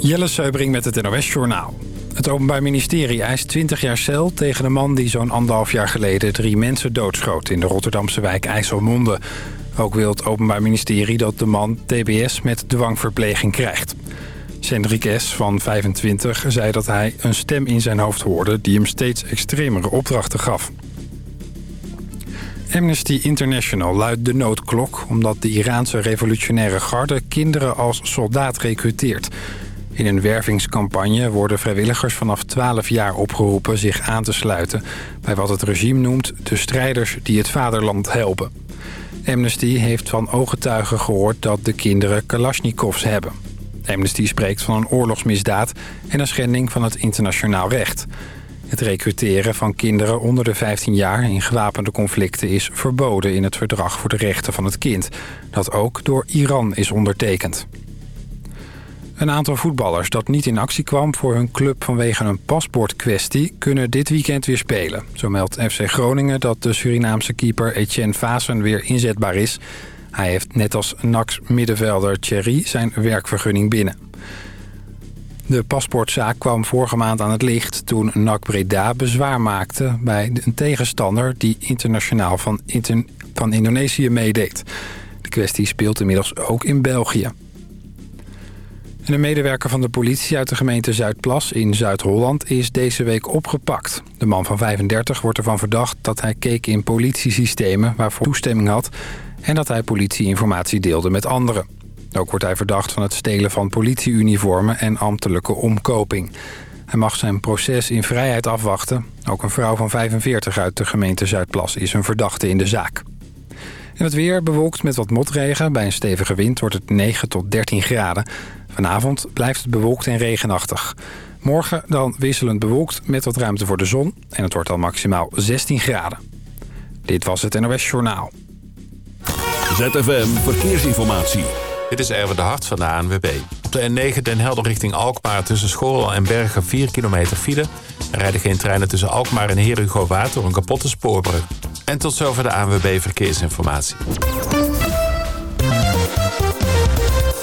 Jelle Seubring met het NOS Journaal. Het Openbaar Ministerie eist 20 jaar cel tegen een man die zo'n anderhalf jaar geleden drie mensen doodschoot in de Rotterdamse wijk IJsselmonde. Ook wil het Openbaar Ministerie dat de man TBS met dwangverpleging krijgt. Cendrik S. van 25 zei dat hij een stem in zijn hoofd hoorde die hem steeds extremere opdrachten gaf. Amnesty International luidt de noodklok omdat de Iraanse revolutionaire garde kinderen als soldaat recruteert. In een wervingscampagne worden vrijwilligers vanaf 12 jaar opgeroepen zich aan te sluiten... bij wat het regime noemt de strijders die het vaderland helpen. Amnesty heeft van ooggetuigen gehoord dat de kinderen kalasjnikovs hebben. Amnesty spreekt van een oorlogsmisdaad en een schending van het internationaal recht. Het recruteren van kinderen onder de 15 jaar in gewapende conflicten is verboden in het Verdrag voor de Rechten van het Kind, dat ook door Iran is ondertekend. Een aantal voetballers dat niet in actie kwam voor hun club vanwege een paspoortkwestie... kunnen dit weekend weer spelen. Zo meldt FC Groningen dat de Surinaamse keeper Etienne Vasen weer inzetbaar is. Hij heeft net als NAC's middenvelder Thierry zijn werkvergunning binnen. De paspoortzaak kwam vorige maand aan het licht toen NAC Breda bezwaar maakte... bij een tegenstander die internationaal van, van Indonesië meedeed. De kwestie speelt inmiddels ook in België een medewerker van de politie uit de gemeente Zuidplas in Zuid-Holland is deze week opgepakt. De man van 35 wordt ervan verdacht dat hij keek in politiesystemen waarvoor toestemming had... en dat hij politieinformatie deelde met anderen. Ook wordt hij verdacht van het stelen van politieuniformen en ambtelijke omkoping. Hij mag zijn proces in vrijheid afwachten. Ook een vrouw van 45 uit de gemeente Zuidplas is een verdachte in de zaak. En het weer bewolkt met wat motregen. Bij een stevige wind wordt het 9 tot 13 graden. Vanavond blijft het bewolkt en regenachtig. Morgen dan wisselend bewolkt met wat ruimte voor de zon. En het wordt al maximaal 16 graden. Dit was het NOS Journaal. ZFM Verkeersinformatie. Dit is Erwin de Hart van de ANWB. Op de N9 Den Helder richting Alkmaar tussen Schoorl en Bergen 4 kilometer file. Er rijden geen treinen tussen Alkmaar en Herugo Water door een kapotte spoorbrug. En tot zover de ANWB Verkeersinformatie.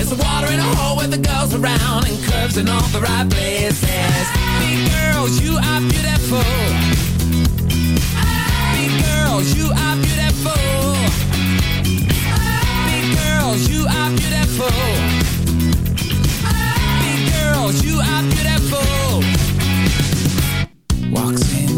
braces. Water in a hole with the girls around and curves in all the right places. Big girls, you are beautiful. Big girls, you are beautiful. Big girls, you are beautiful. Big girls, you are beautiful. Walks into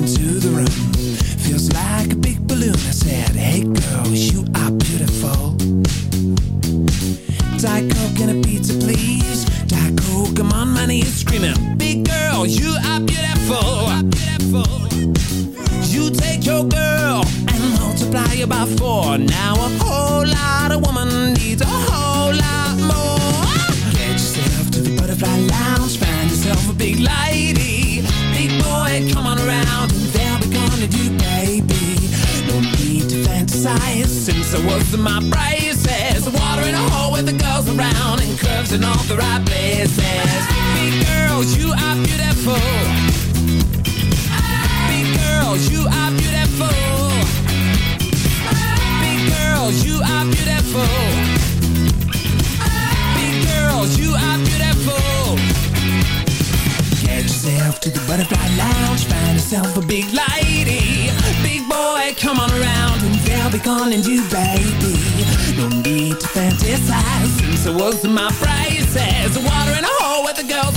was my braces. Water in a hole with the girls around and curves in all the right places. Big girls, you are beautiful. Big girls, you are beautiful. Big girls, you are beautiful. Big girls, you are beautiful. Get yourself to the butterfly lounge, find yourself a big lady. Big boy, come on around calling you baby. No need to fantasize I was in my braces. Water in a hole with the girls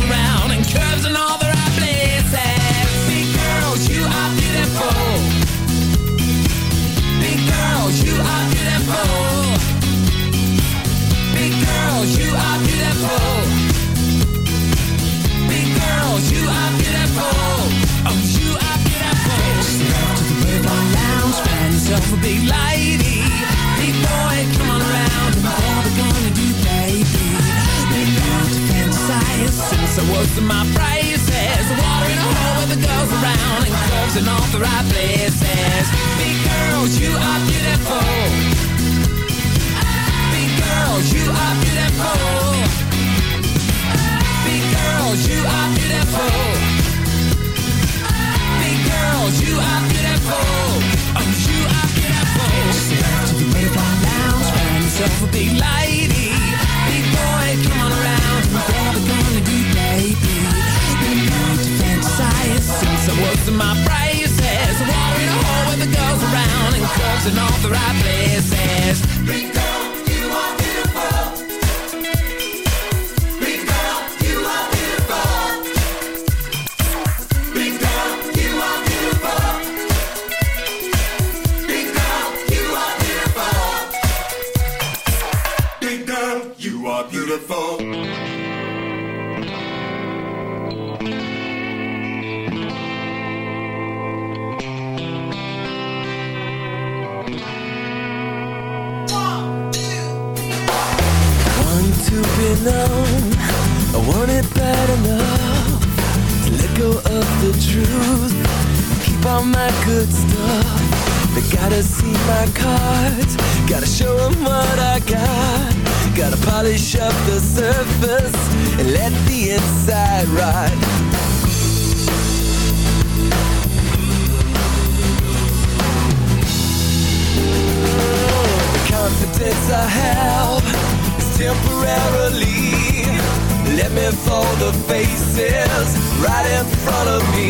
was my braces. Water in a hole with the girls around, and curves in all the right places. Big girls, you are beautiful. Big girls, you are beautiful. Big girls, you are beautiful. Big girls, you are beautiful. Oh, you are beautiful. Step to the Butterfly Lounge, find yourself a big lady. Big boy, come on around, and what we gonna do, I was in my braces. In a hole with the girls around, and in all the right places. Big cards. Gotta show 'em what I got. Gotta polish up the surface and let the inside ride. The confidence I have is temporarily. Let me fold the faces right in front of me.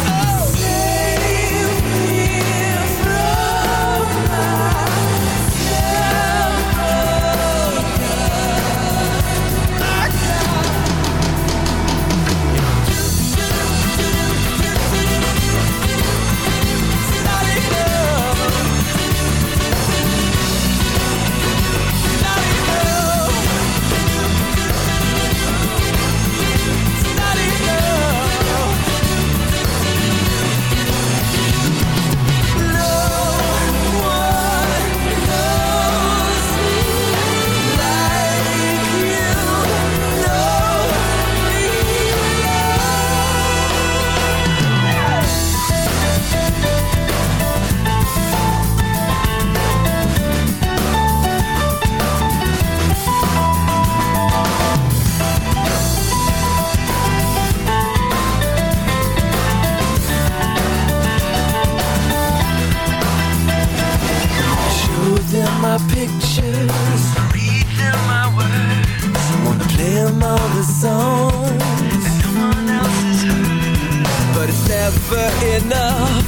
Songs that no one else has heard. But it's never enough,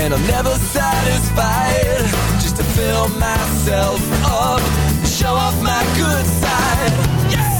and I'm never satisfied. Just to fill myself up, show off my good side. Yeah.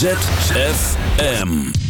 ZFM.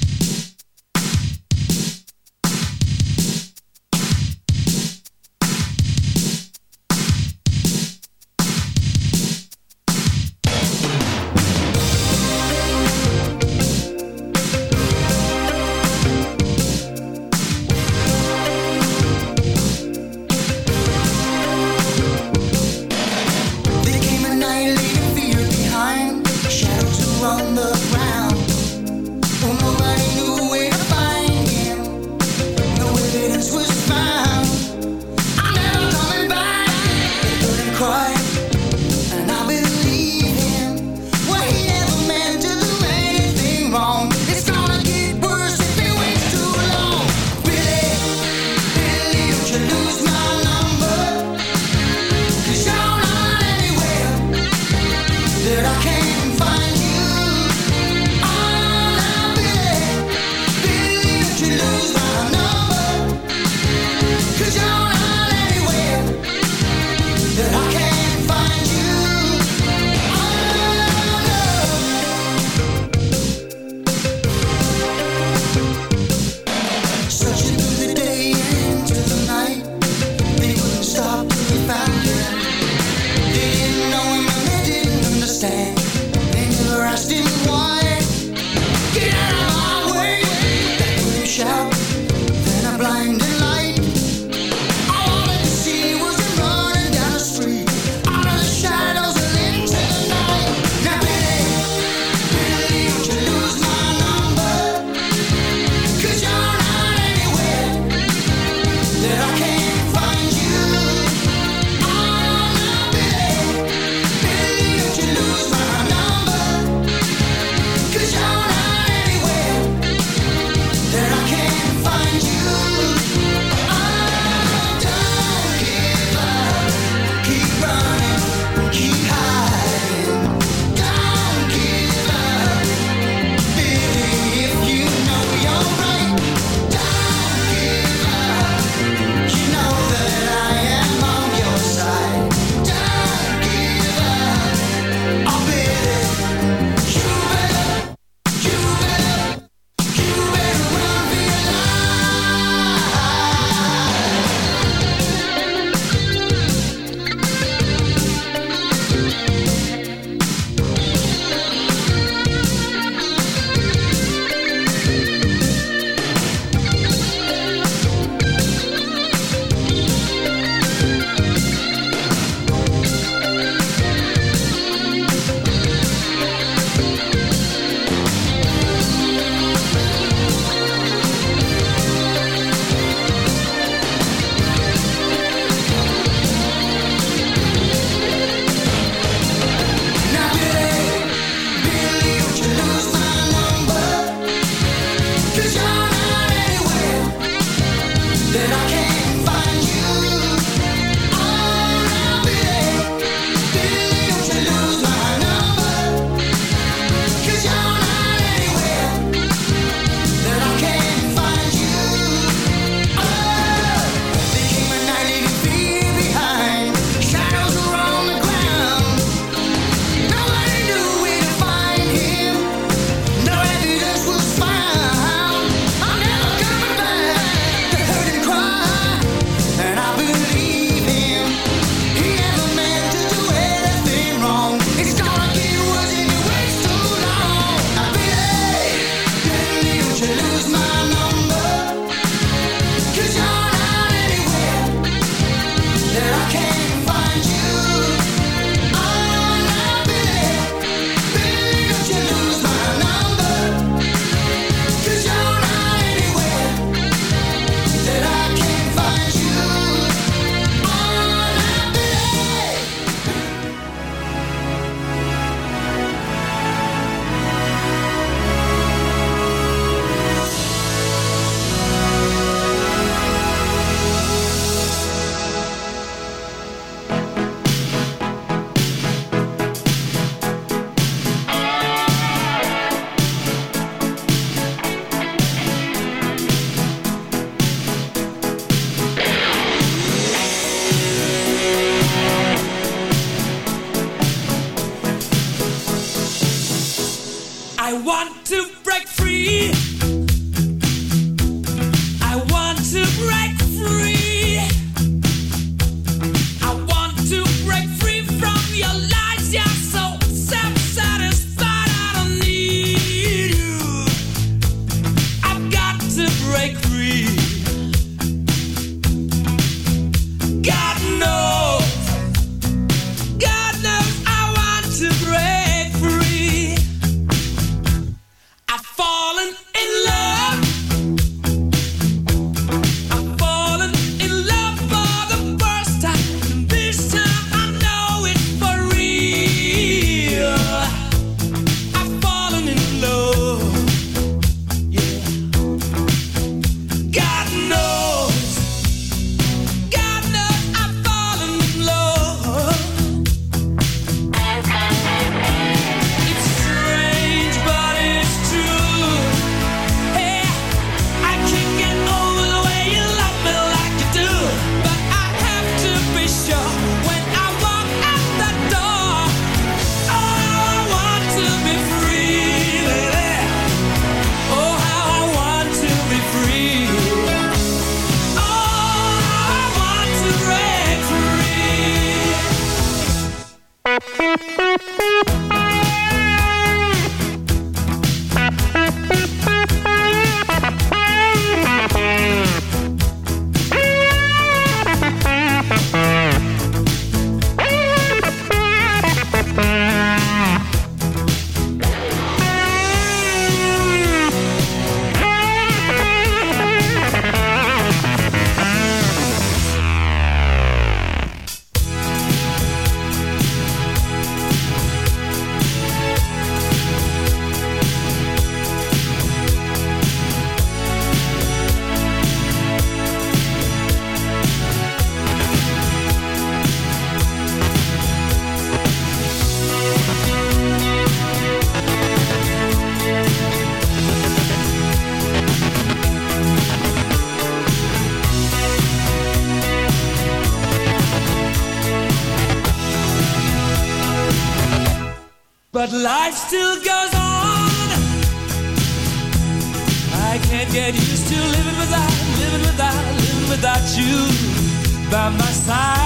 side.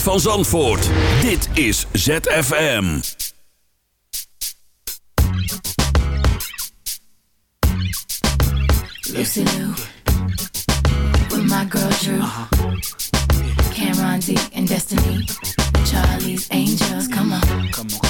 Geluid van Zandvoort. Dit is ZFM. Lucy Lou. With my girl Drew. Uh -huh. Cameron D and Destiny. Charlie's Angels. Come on. Come on.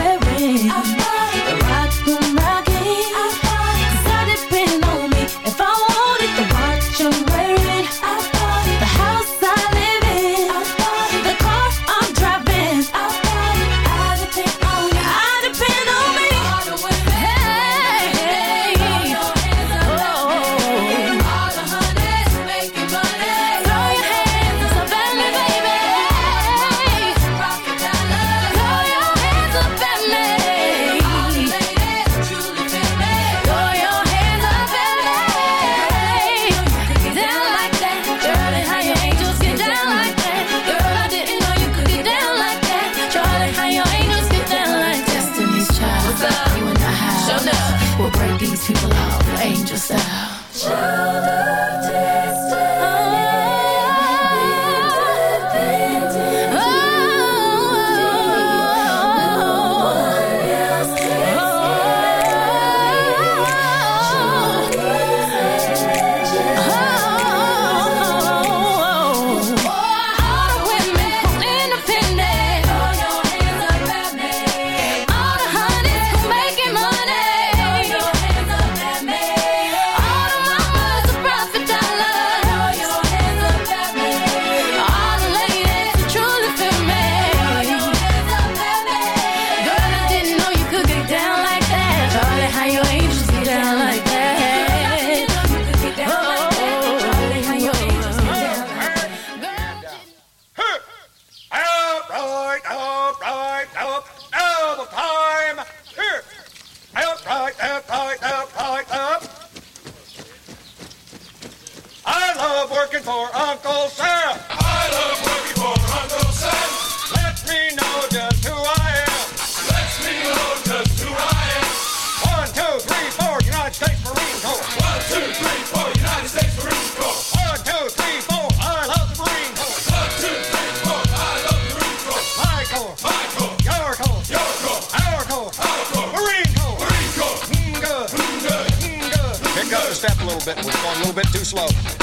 it was going a little bit too slow.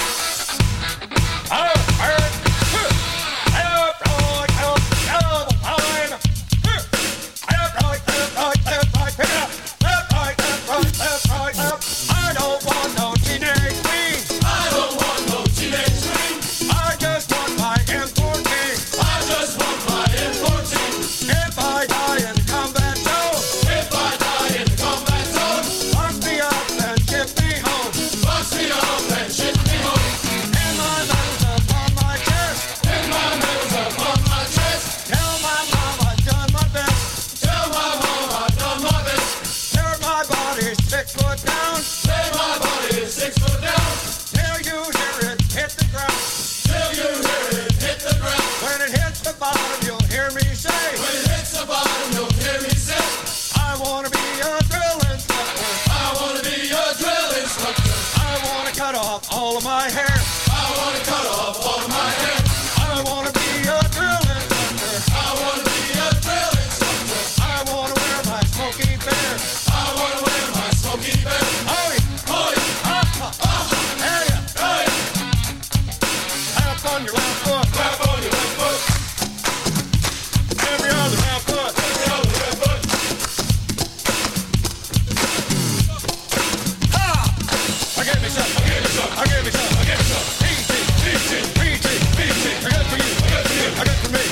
I gave it up, I gave it up. Easy, easy, easy, got for you, I got for you, I got for me.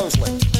Closely.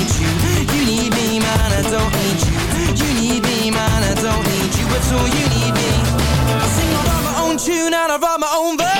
need you. You need me, man, I don't need you. You need me, man, I don't need you at all. You need me. I sing, I my own tune and I write my own verse.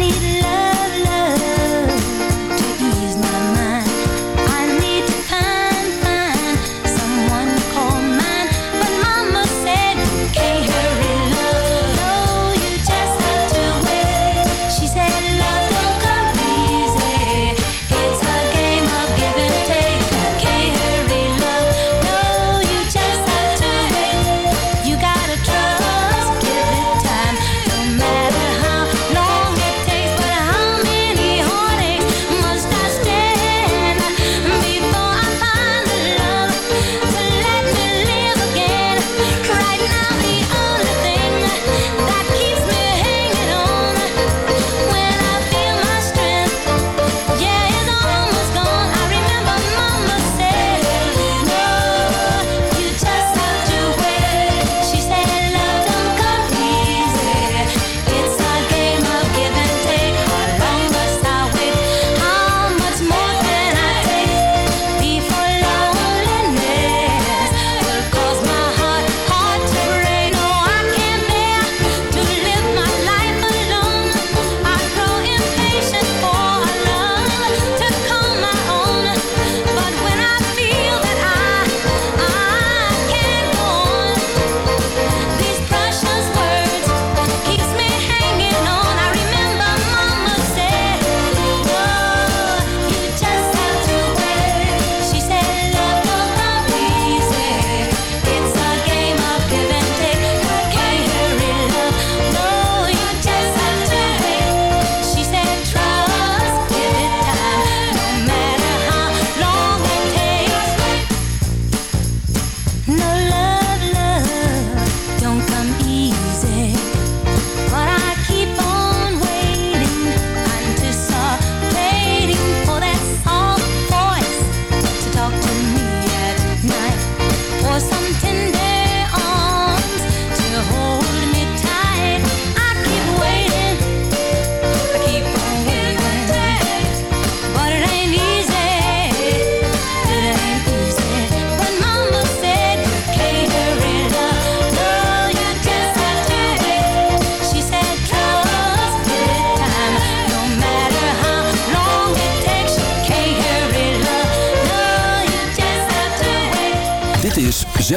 need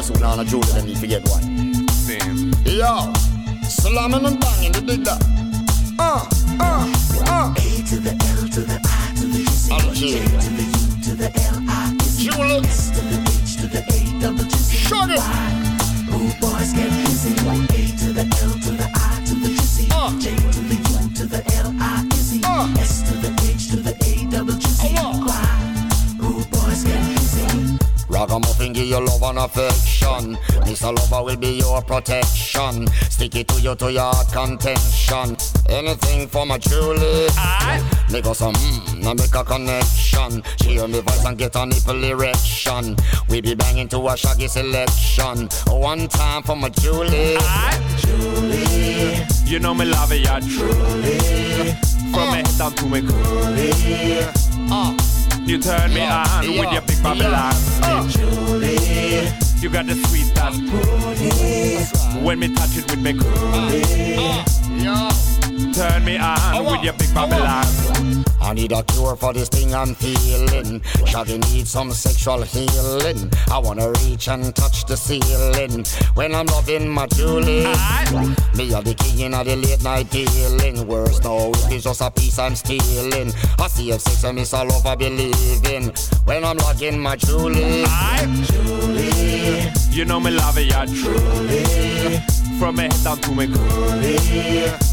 Else who know a Julie, they need to get Stick it to you to your contention. Anything for my Julie. Make us some mmm, now make a connection. She hear me voice and get a nipple erection. We be banging to a shaggy selection. One time for my Julie. Julie. You know me love it, yeah, truly. From me head down to me coolie. Uh, You turn me Yeah, on yeah, with your big Babylon. Uh, Julie. You got the sweet touch. When me touch it with me Turn me on with your big Babylon. I need a cure for this thing I'm feeling. Shawty need some sexual healing. I wanna reach and touch the ceiling when I'm loving my Julie. Me are the king of the late night dealing. Worse no, it's just a piece I'm stealing. I see if sex and miss all over believing when I'm loving my Julie. Julie, you know me love it, yeah, truly. From me head down to me coolie.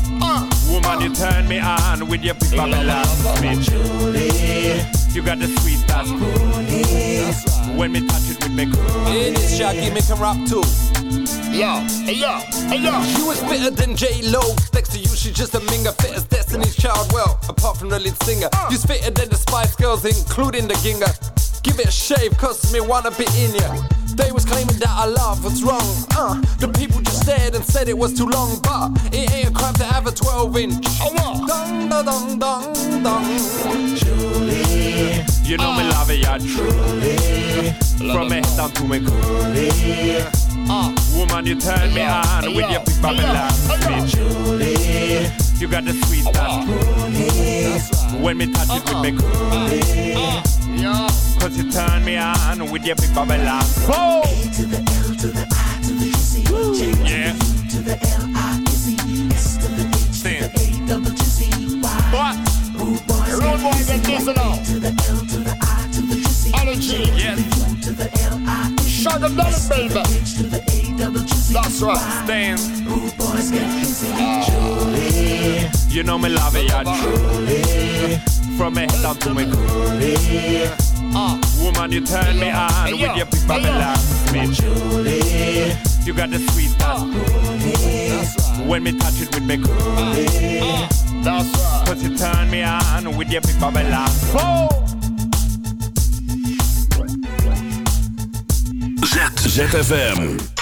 Uh, woman, you turn me on with your big Babylon. Me Julie, you got the sweet touch. When me touch it with me coolie. In this Shaggy make him rap too. Yo, hey yo, hey yo. You was fitter than J Lo. Next to you, she's just a minger. Fit as Destiny's Child. Well, apart from the lead singer, you's fitter than the Spice Girls, including the Ginger. Give it a shave, cause me wanna be in ya. They was claiming that our love was wrong. Uh, the people just stared and said it was too long, but it ain't a crime to have a 12 inch. Oh, what? Dong, da, dong, dong, dong. Julie, you know me love it, yeah, truly. From me head down to me coolie. Uh, woman, you turn me on with your big Babylon. Me Julie, you got the sweet touch. When me touch it with me coolie. Cause you turn me on with your big Babylon. Whoa! A to the L to the I to the G J Yeah. to the L I Z S to the H to the A double G Z Y. What? Rude boys Rude boys get this now. to the L to the I to the G Z. Yes. to the L I Shut them down, baby. To the A double G Z That's right. Stand. Rude boys get busy. Oh. Julie, you know me love it, yeah, truly. From me head down to me coolie. Uh, woman, you turn me on with your big Babylon. Me Julie, you got the sweet touch. When me touch it with me coolie. That's right. Cause you turn me on with your big Babylon. Whoa! Z, ZFM.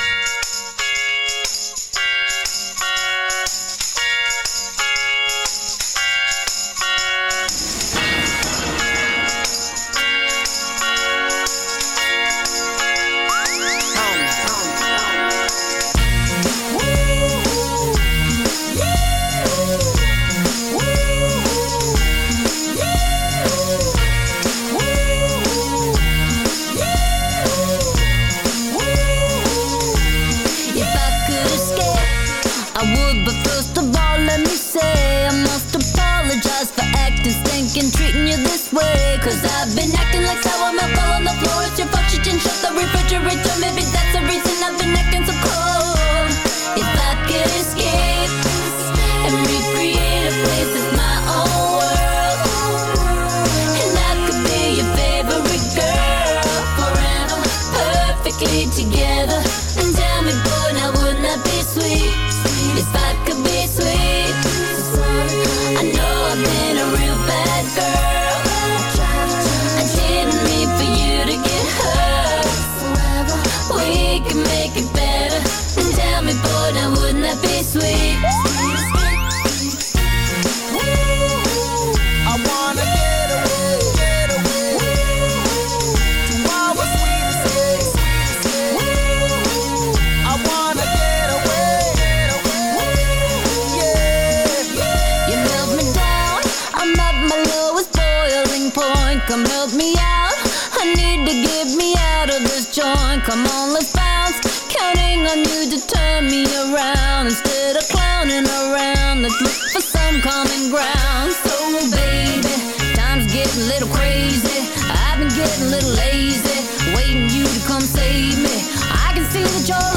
Can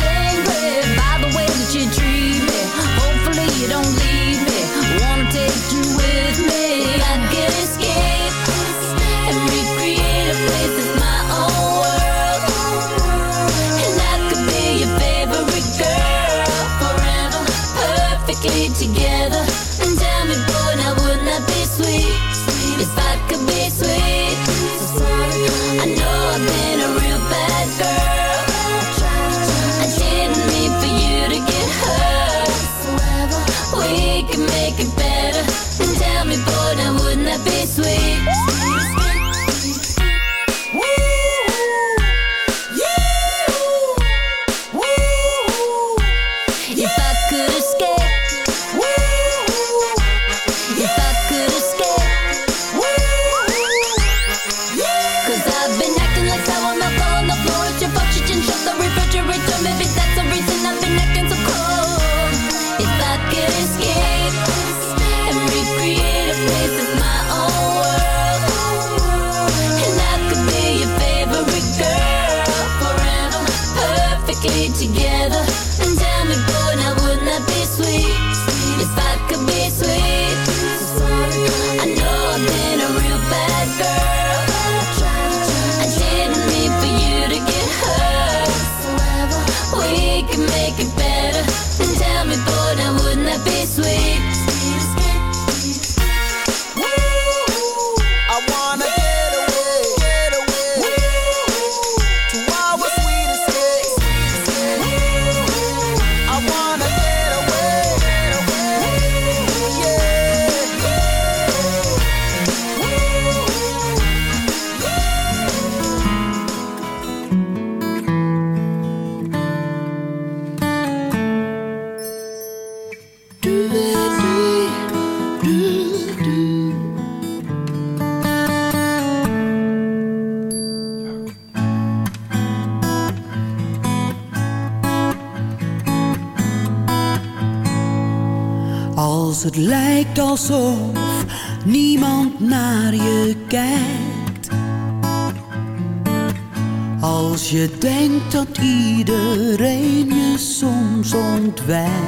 it together. Dat iedereen je soms ontwijkt.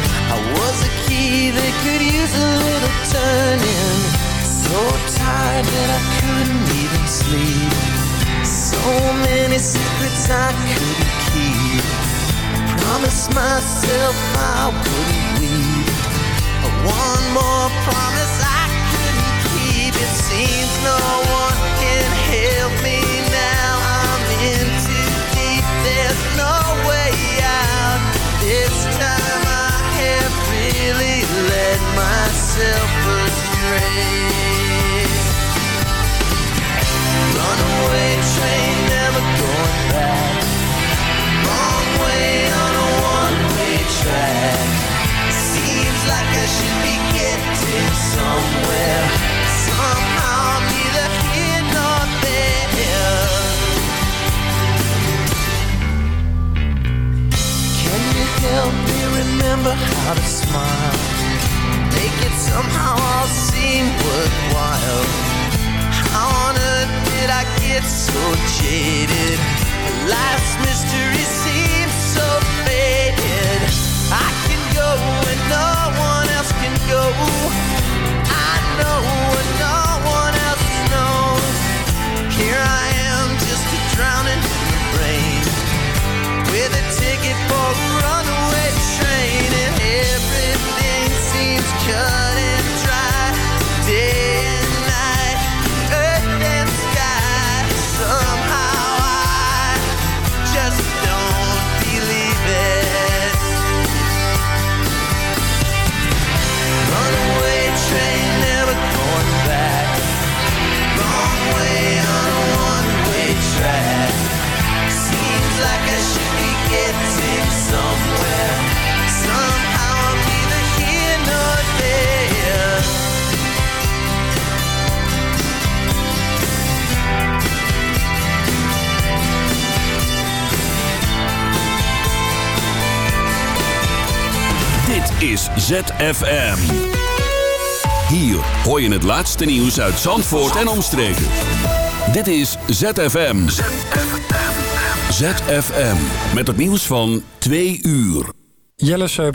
I was a key that could use a little turning So tired that I couldn't even sleep So many secrets I couldn't keep Promised myself I wouldn't weep one more promise I couldn't keep. It seems no one can help me now. I'm in too deep. There's no way out. This time really led myself astray. Runaway train, ZFM. Hier hoor je het laatste nieuws uit Zandvoort en omstreken. Dit is ZFM. ZFM. ZFM Met het nieuws van twee uur. Jelle